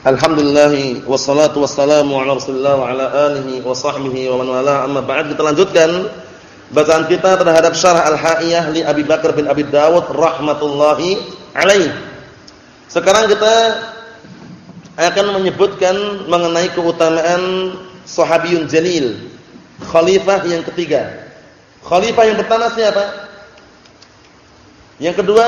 Alhamdulillah wassalatu wassalamu ala Rasulillah wa ala alihi wa sahbihi wa man wala amma ba'd kita lanjutkan bacaan kita terhadap syarah Al-Ha'iyah li Abi Bakar bin Abi Dawud rahmatullahi alaih. Sekarang kita akan menyebutkan mengenai keutamaan sahabiyun jalil, khalifah yang ketiga. Khalifah yang pertama siapa? Yang kedua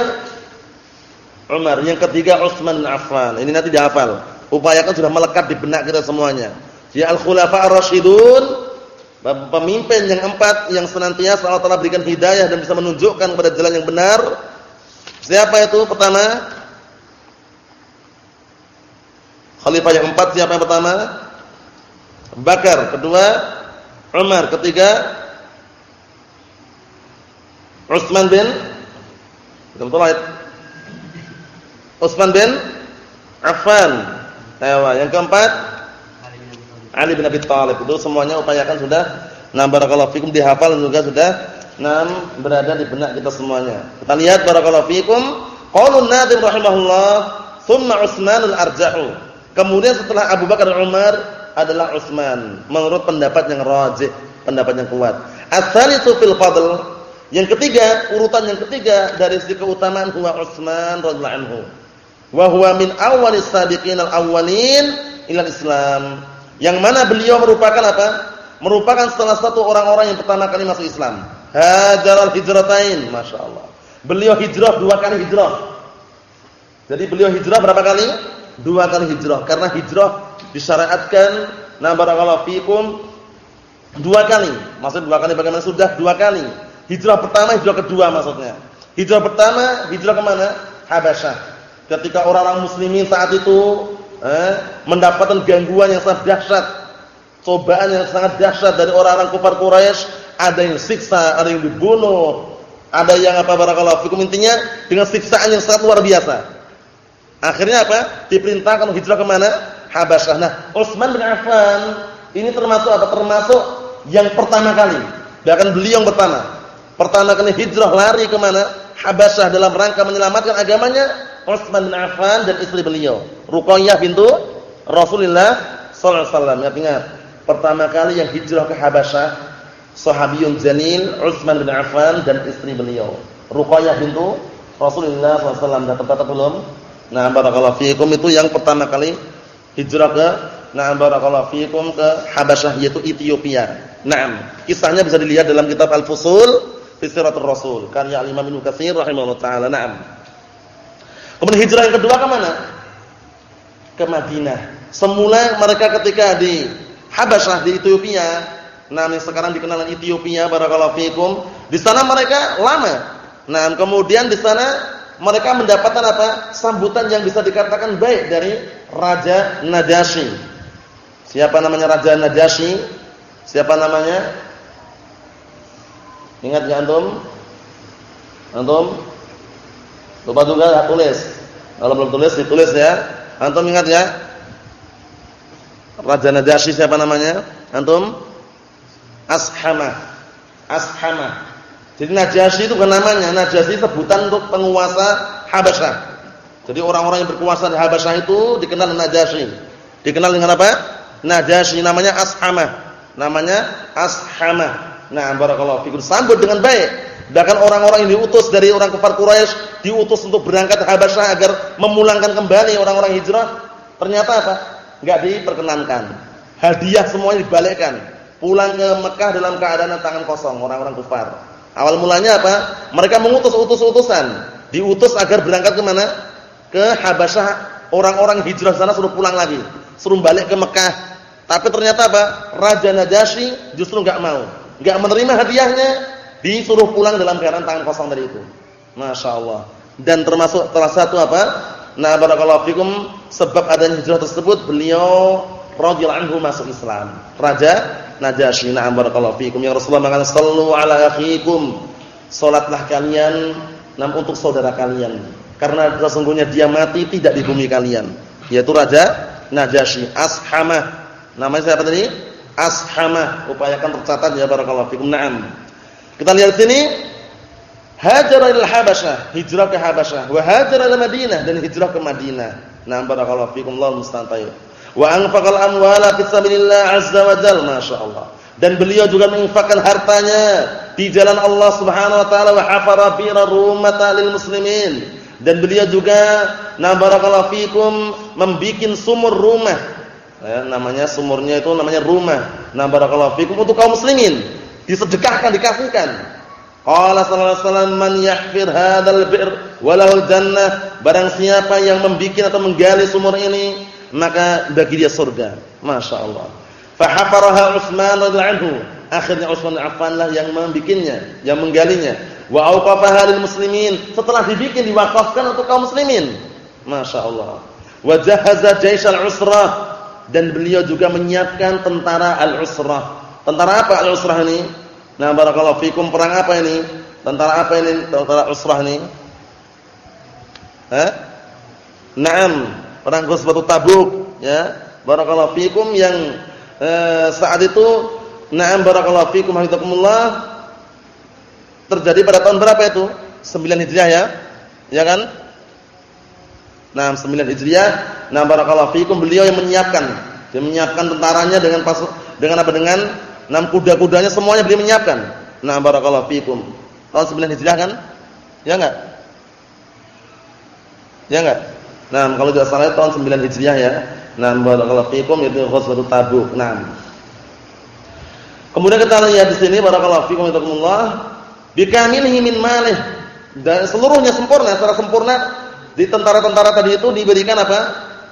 Umar, yang ketiga Utsman bin Affan. Ini nanti dihafal. Upayakan sudah melekat di benak kita semuanya. Ya al-khulafa ar-rasyidun, pemimpin yang empat yang senantiasa Allah Taala berikan hidayah dan bisa menunjukkan kepada jalan yang benar. Siapa itu? Pertama, Khalifah yang empat siapa yang pertama? Bakar. Kedua, Umar. Ketiga, Utsman bin Betul-betul Utsman bin Affan. Ewa, yang keempat Ali bin Abi Thalib. Itu semuanya upayakan sudah nah barakallahu fikum dihafal juga sudah nah berada di benak kita semuanya. Kita lihat barakallahu fikum qaulun Nadim rahimahullah thumma Utsmanul arjahu. Kemudian setelah Abu Bakar dan Umar adalah Utsman menurut pendapat yang rajih, pendapat yang kuat. Ats-tsalitsu fil fadl. Yang ketiga, urutan yang ketiga dari segi keutamaan huwa Utsman radhiyallahu anhu wa huwa min awwalis sabiqin al-awwalin ila Islam. Yang mana beliau merupakan apa? Merupakan salah satu orang-orang yang pertama kali masuk Islam. Hajaral hijratain, masyaallah. Beliau hijrah dua kali hijrah. Jadi beliau hijrah berapa kali? Dua kali hijrah. Karena hijrah disyariatkan na barakallahu fikum dua kali. Maksud dua kali bagaimana? Sudah dua kali. Hijrah pertama, hijrah kedua maksudnya. Hijrah pertama, hijrah ke mana? Habasyah ketika orang-orang muslimin saat itu eh, mendapatkan gangguan yang sangat dahsyat, cobaan yang sangat dahsyat dari orang-orang kafir Quraisy, ada yang siksa, ada yang dibunuh, ada yang apa barakallahu fikum intinya dengan siksaan yang sangat luar biasa. Akhirnya apa? Diperintahkan hijrah ke mana? Habasyah. Nah, Utsman bin Affan ini termasuk apa? Termasuk yang pertama kali. Bahkan beliau yang pertama. Pertama kali hijrah lari ke mana? Habasyah dalam rangka menyelamatkan agamanya Utsman bin Affan dan istri beliau, Ruqayyah bintu Rasulullah sallallahu alaihi wasallam. Ingat, pertama kali yang hijrah ke Habasyah sahabiyun jalil Utsman bin Affan dan istri beliau, Ruqayyah bintu Rasulullah sallallahu alaihi wasallam. Dah tercatat belum? Nah, barakallahu fiikum itu yang pertama kali hijrah ke Nah, barakallahu fiikum ke Habasyah yaitu Ethiopia. Naam, kisahnya bisa dilihat dalam kitab Al-Fusul fi Siratul Rasul karya Imam Ibnu Katsir rahimahullah taala. Naam. Kemudian hijrah yang kedua ke mana? Ke Madinah. Semula mereka ketika di Habasyah di Ethiopia, namanya sekarang dikenal Ethiopia barakallahu fikum, di sana mereka lama. Nah, kemudian di sana mereka mendapatkan apa? Sambutan yang bisa dikatakan baik dari Raja Najasyi. Siapa namanya Raja Najasyi? Siapa namanya? Ingat enggak antum? Antum? Lupa juga tulis. Kalau belum tulis ditulis ya. Antum ingat ya? Raja Najasyi siapa namanya? Antum? Ashama. Ashama. Jadi Najasyi itu bukan namanya, Najasyi sebutan untuk penguasa Habasyah. Jadi orang-orang yang berkuasa di Habasyah itu dikenal Najasyi. Dikenal dengan apa? Najasyi namanya Ashama. Namanya Ashama. Nah, barakallahu fikum. Sambut dengan baik. Bahkan orang-orang yang diutus dari orang kafir Quraisy diutus untuk berangkat ke Habasyah agar memulangkan kembali orang-orang hijrah. Ternyata apa? Enggak diperkenankan. Hadiah semuanya dibalikkan. Pulang ke Mekah dalam keadaan tangan kosong orang-orang kafir. Awal mulanya apa? Mereka mengutus utus-utusan, diutus agar berangkat ke mana? Ke Habasyah. Orang-orang hijrah sana suruh pulang lagi, suruh balik ke Mekah. Tapi ternyata apa? Raja Najasyi justru enggak mau, enggak menerima hadiahnya, Disuruh pulang dalam keadaan tangan kosong dari itu. Masya Allah. Dan termasuk salah satu apa? Nah, barakallahu fikum sebab adanya hijrah tersebut beliau radhiyallahu anhu masuk Islam. Raja Najasyi. Na'am barakallahu fikum. Ya Rasulullah mengatakan sallu ala akhikum. Salatlah kalian nam untuk saudara kalian. Karena sesungguhnya dia mati tidak di bumi kalian. Yaitu Raja Najasyi. Ashamah. Namanya siapa tadi? Ashamah. Upayakan tercatat ya barakallahu fikum. Naam. Kita lihat sini Hajar ila Habasyah, hijrah ke Habasyah, wa hajar ila Madinah dan hijrah ke Madinah. Nah, barakallahu fikum Allah musta'an Wa anfaqal amwala fi sabilillah azza wa jalla, masyaallah. Dan beliau juga menginfakkan hartanya di jalan Allah Subhanahu wa taala wa hafara bi'ra rumata lil muslimin. Dan beliau juga na barakallahu fikum membikin sumur rumah. Ya, namanya sumurnya itu namanya rumah. Na barakallahu fikum untuk kaum muslimin. Disedekahkan, dikasihkan. Qala sallallahu alaihi wasallam man yahfir hadzal bir walahul jannah. Barang siapa yang membikin atau menggali sumur ini, maka bagi dia surga. Masya Allah. Fahafaraha Utsman radhiyallahu. Akhirnya Utsman bin Affan lah yang membikinnya, yang menggalinya. Wa auqafaha lil muslimin. Setelah dibikin diwakafkan untuk kaum muslimin. Masya Allah. Wa jahaza jaisal usrah dan beliau juga menyiapkan tentara al-usrah. Tentara apa al-usrah ini? Nah, barakallahu fikum perang apa ini? Tentara apa ini? Tentara Usrah ini? Hah? Naam, perang Ghazwatul Tabuk, ya. Barakallahu fikum yang eh, saat itu Naam barakallahu fikum hafizakumullah terjadi pada tahun berapa itu? 9 Hijriah ya. Ya kan? Nah, 9 Hijriah. Nah, barakallahu fikum beliau yang menyiapkan. Dia menyiapkan tentaranya dengan pas dengan apa? Dengan enam kuda-kudanya semuanya beliau menyiapkan. Nah, barakallahu fikum. Tahun 9 Hijriah kan? Ya enggak? Ya enggak? Nah, kalau tidak salah tahun 9 Hijriah ya. Nah, barakallahu fikum itu Ghazwatul Tabuk. Nah. Kemudian kita lihat di sini barakallahu fikum Allah bikamilhi min malih dan seluruhnya sempurna secara sempurna di tentara-tentara tadi itu diberikan apa?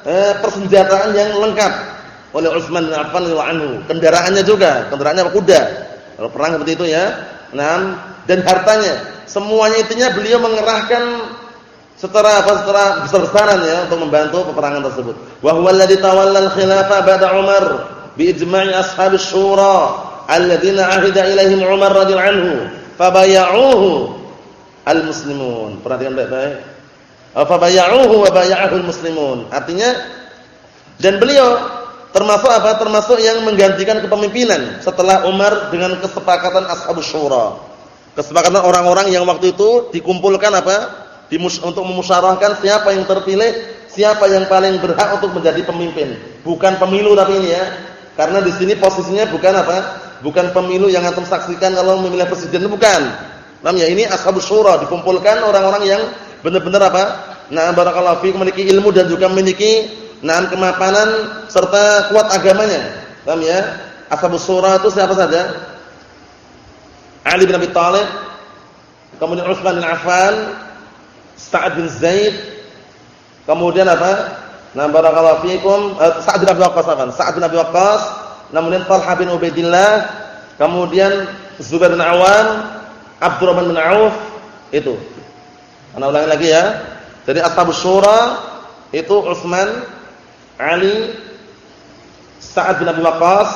Eh, persenjataan yang lengkap oleh Utsman bin Affan anhu. Kendaraannya juga, kendaraannya apa? Kuda. Kalau perang seperti itu ya. Nah, dan hartanya, semuanya intinya beliau mengerahkan secara apa secara besar-besaran ya untuk membantu peperangan tersebut. Wa huwa alladhi tawalla al-khilafa ba'da Umar bi ijma'i ashab syura alladziina 'ahida ilaihim Umar radhiyallahu anhu fabay'uhu al-muslimun. Perhatikan baik-baik. Fabay'uhu wa bay'ahu al-muslimun. Artinya dan beliau Termasuk apa? Termasuk yang menggantikan kepemimpinan setelah Umar dengan kesepakatan Ashabus Syura. Kesepakatan orang-orang yang waktu itu dikumpulkan apa? Dimus untuk memusyawarahkan siapa yang terpilih, siapa yang paling berhak untuk menjadi pemimpin. Bukan pemilu tapi ini ya. Karena di sini posisinya bukan apa? Bukan pemilu yang antum saksikan kalau memilih presiden bukan. Namanya ini Ashabus Syura dikumpulkan orang-orang yang benar-benar apa? Nah, barakallahu fi memiliki ilmu dan juga memiliki nah kemapanan serta kuat agamanya. Paham ya? Ashabus surah itu siapa saja? Ali bin Abi Thalib, kemudian Utsman bin Affan, Sa'ad bin Zaid, kemudian apa? Nah, barakallahu fiikum, uh, Sa'ad bin Abi Waqqas, Sa'ad bin Abi Waqqas, kemudian Talha bin Ubaidillah, kemudian Zubair bin Awam, Abdurrahman bin Auf, itu. Ana ulangi lagi ya. Jadi Ashabus Syura itu Utsman, Ali, Sa'ad bin Abi Waqqas,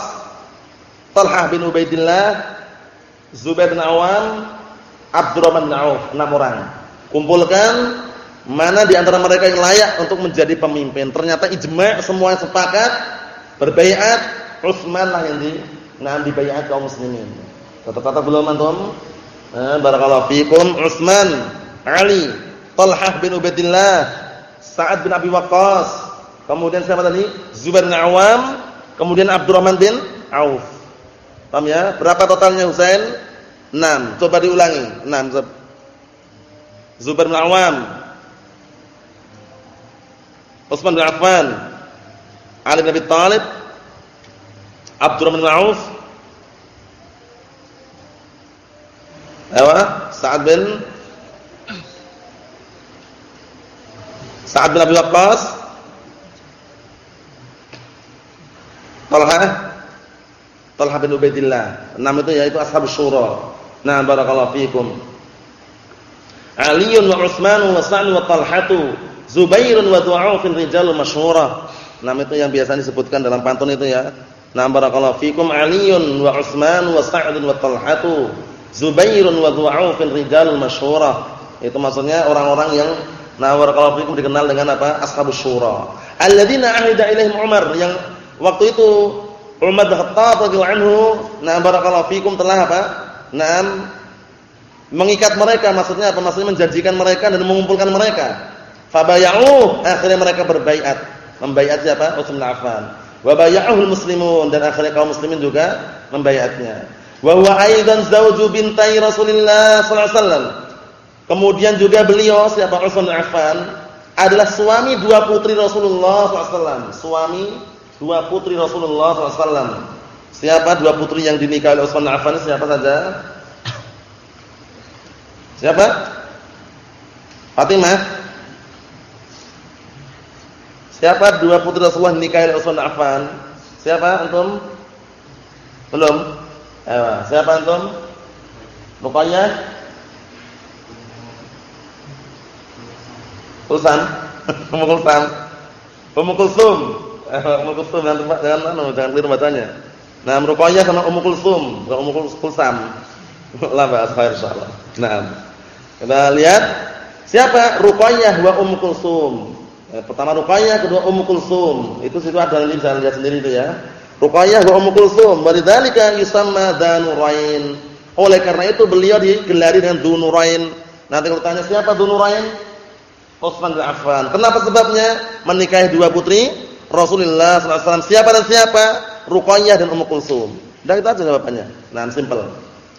Talhah bin Ubaidillah, Zubair bin Awam, Abdurrahman bin Auf, enam orang. Kumpulkan mana di antara mereka yang layak untuk menjadi pemimpin. Ternyata ijma' semua sepakat berbaiat Utsman lah yang di nah dibaiat kaum muslimin. Kata-kata belum antum? Eh, barakallahu fikum Utsman, Ali, Talhah bin Ubaidillah, Sa'ad bin Abi Waqqas, Kemudian siapa tadi? Zubair bin Awam, kemudian Abdurrahman bin Auf. Paham ya? Berapa totalnya Husain? 6. Coba diulangi. 6. Zubair bin Awam, Utsman bin Affan, Ali bin Abi Thalib, Abdurrahman bin Auf, Apa? Sa'ad bin Sa'ad bin Abi Waqqas, Talha Talha bin Ubaidillah. Enam itu yaitu ashabus syura. Nah, barakallahu fiikum. Aliun wa Utsman wa Sa'd wa Talhatu, Zubairun wa Du'aufin rijalun masyhura. Enam itu yang biasa disebutkan dalam pantun itu ya. Nah, barakallahu fiikum Aliun wa Utsman wa Sa'd wa Talhatu, Zubairun wa Du'aufin rijalun masyhura. Itu maksudnya orang-orang yang nah barakallahu fiikum dikenal dengan apa? Ashabus syura. Alladzina ahida ilaihim Umar yang Waktu itu Umar bin Khattab radhiyallahu anhu, nah barakallahu fikum telah apa? Naam mengikat mereka maksudnya apa? Maksudnya menjanjikan mereka dan mengumpulkan mereka. Fabaya'u, akhirnya mereka berbaiat. Membaiat siapa? Utsman bin Affan. Wa bay'ahul muslimun dan akhirnya kaum muslimin juga membaiatnya. Wa huwa aidan zauju bintai Rasulillah sallallahu alaihi wasallam. Kemudian juga beliau siapa Utsman Affan adalah suami dua putri Rasulullah SAW. Suami dua putri Rasulullah SAW. Siapa dua putri yang dinikahi oleh Utsman Affan? Siapa saja? Siapa? Fatimah. Siapa dua putri Rasulullah nikahi oleh Utsman Affan? Siapa antum? Belum? Ayo, siapa antum? Rupanya Kulsam, Ummu Kulsam, Ummu Kulsum, Ummu Kulsum jangan jangan anu jangan keliru bacanya. Nah, Ruqayyah sama Ummu Kulsum, bukan Ummu Kulsam. La ba'as khair insyaallah. Nah. Kita lihat siapa Ruqayyah wa Ummu Kulsum. Pertama Ruqayyah, kedua Ummu Kulsum. Itu situ ada nanti bisa lihat sendiri itu ya. Ruqayyah wa Ummu Kulsum. Walidzalika yusamma Dzanurain. Oleh karena itu beliau digelari dengan Dzunurain. Nanti kalau tanya siapa Dzunurain? Utsman bin Affan. Kenapa sebabnya? Menikahi dua putri Rasulullah sallallahu alaihi. Siapa dan siapa? Ruqayyah dan Ummu Kulsum. Dan itu aja jawabannya. Nah, simpel.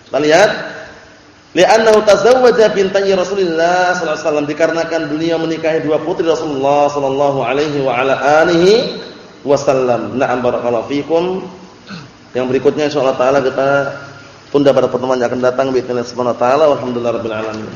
Kita lihat Li'annahu tazawwaja bintai Rasulillah sallallahu alaihi dikarenakan beliau menikahi dua putri Rasulullah sallallahu alaihi wa ala alihi wasallam. Na'am barakallahu fikum. Yang berikutnya insyaallah taala kita tunda pada pertemuan yang akan datang bi subhanahu wa taala. Walhamdulillahirabbil alamin.